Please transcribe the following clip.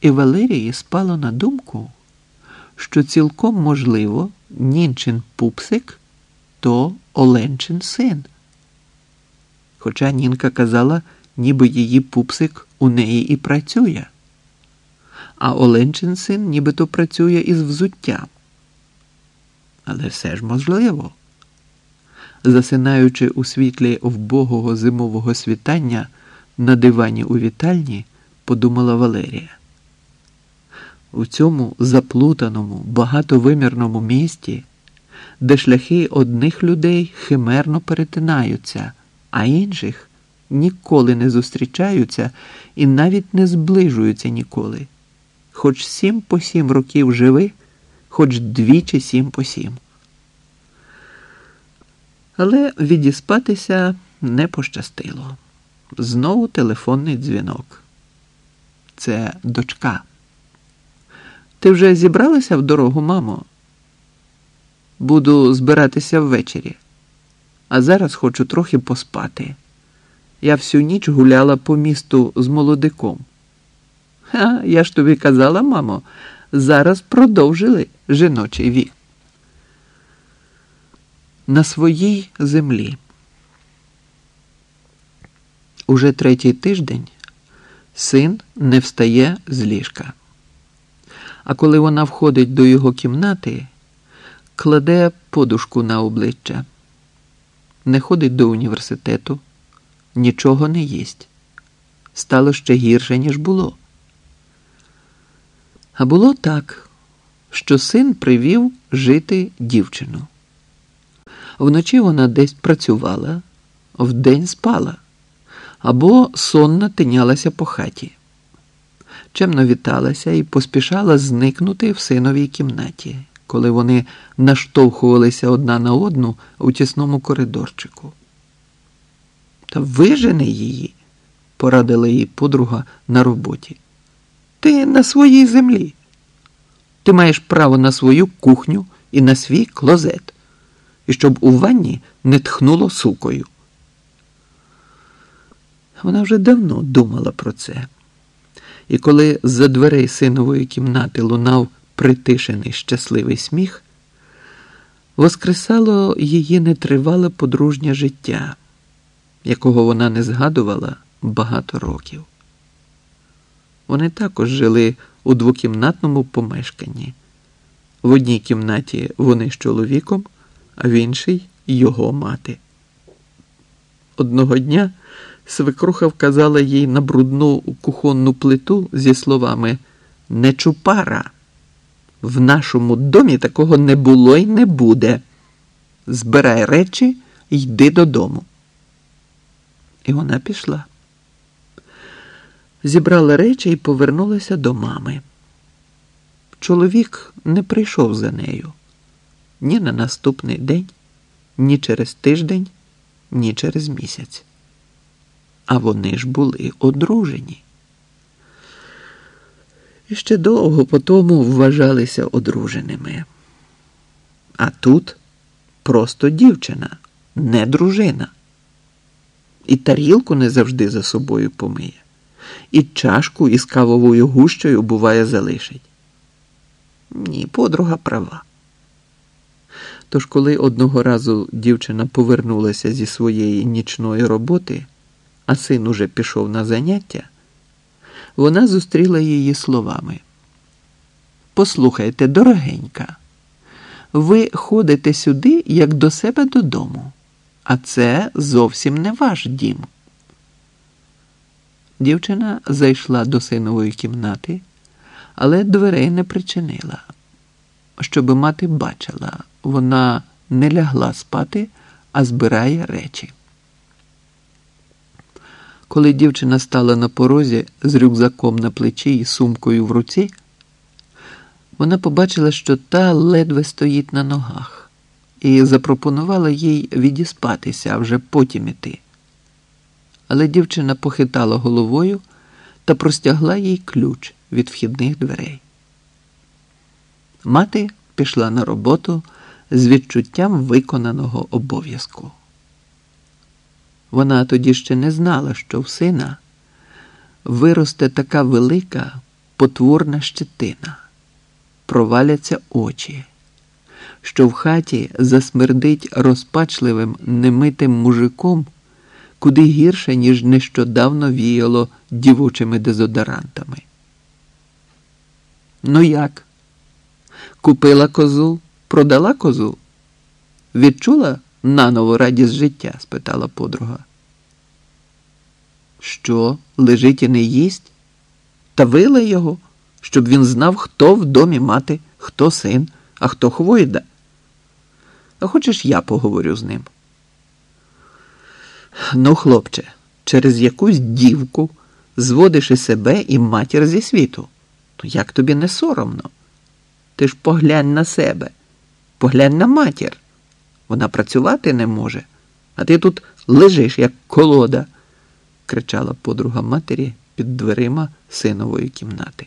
І Валерії спало на думку, що цілком можливо Нінчин пупсик то Оленчин син. Хоча Нінка казала, ніби її пупсик у неї і працює, а Оленчин син нібито працює із взуттям. Але все ж можливо. Засинаючи у світлі вбогого зимового світання на дивані у вітальні, подумала Валерія. У цьому заплутаному, багатовимірному місті, де шляхи одних людей химерно перетинаються, а інших ніколи не зустрічаються і навіть не зближуються ніколи. Хоч сім по сім років живи, хоч двічі сім по сім. Але відіспатися не пощастило. Знову телефонний дзвінок. Це дочка. Ти вже зібралася в дорогу, мамо? Буду збиратися ввечері, а зараз хочу трохи поспати. Я всю ніч гуляла по місту з молодиком. Ха, я ж тобі казала, мамо, зараз продовжили жіночий вік. На своїй землі. Уже третій тиждень син не встає з ліжка. А коли вона входить до його кімнати, кладе подушку на обличчя, не ходить до університету, нічого не їсть. Стало ще гірше, ніж було. А було так, що син привів жити дівчину. Вночі вона десь працювала, вдень спала або сонно тинялася по хаті. Чемно віталася і поспішала зникнути в синовій кімнаті, коли вони наштовхувалися одна на одну у тісному коридорчику. Та вижени її, порадила їй подруга на роботі. Ти на своїй землі. Ти маєш право на свою кухню і на свій клозет, і щоб у ванні не тхнуло сукою. Вона вже давно думала про це. І коли з-за дверей синової кімнати лунав притишений щасливий сміх, воскресало її нетривале подружнє життя, якого вона не згадувала багато років. Вони також жили у двокімнатному помешканні. В одній кімнаті вони з чоловіком, а в іншій його мати. Одного дня свекруха вказала їй на брудну кухонну плиту зі словами Не чупара. В нашому домі такого не було й не буде. Збирай речі йди додому. І вона пішла. Зібрала речі і повернулася до мами. Чоловік не прийшов за нею ні на наступний день, ні через тиждень, ні через місяць. А вони ж були одружені. І ще довго по тому вважалися одруженими. А тут просто дівчина, не дружина. І тарілку не завжди за собою помиє, і чашку із кавовою гущею буває залишить. Ні, подруга права. Тож, коли одного разу дівчина повернулася зі своєї нічної роботи, а син уже пішов на заняття, вона зустріла її словами. Послухайте, дорогенька, ви ходите сюди, як до себе додому, а це зовсім не ваш дім. Дівчина зайшла до синової кімнати, але дверей не причинила. Щоби мати бачила, вона не лягла спати, а збирає речі. Коли дівчина стала на порозі з рюкзаком на плечі і сумкою в руці, вона побачила, що та ледве стоїть на ногах, і запропонувала їй відіспатися, а вже потім іти. Але дівчина похитала головою та простягла їй ключ від вхідних дверей. Мати пішла на роботу з відчуттям виконаного обов'язку. Вона тоді ще не знала, що в сина виросте така велика, потворна щетина, проваляться очі, що в хаті засмердить розпачливим немитим мужиком куди гірше, ніж нещодавно віяло дівочими дезодорантами. Ну як? Купила козу, продала козу? Відчула наново радість життя? спитала подруга. Що, лежить і не їсть? Та вила його, щоб він знав, хто в домі мати, хто син, а хто хвойда. А хочеш, я поговорю з ним? Ну, хлопче, через якусь дівку зводиш і себе і матір зі світу. То як тобі не соромно? Ти ж поглянь на себе, поглянь на матір. Вона працювати не може, а ти тут лежиш, як колода, кричала подруга матері під дверима синової кімнати.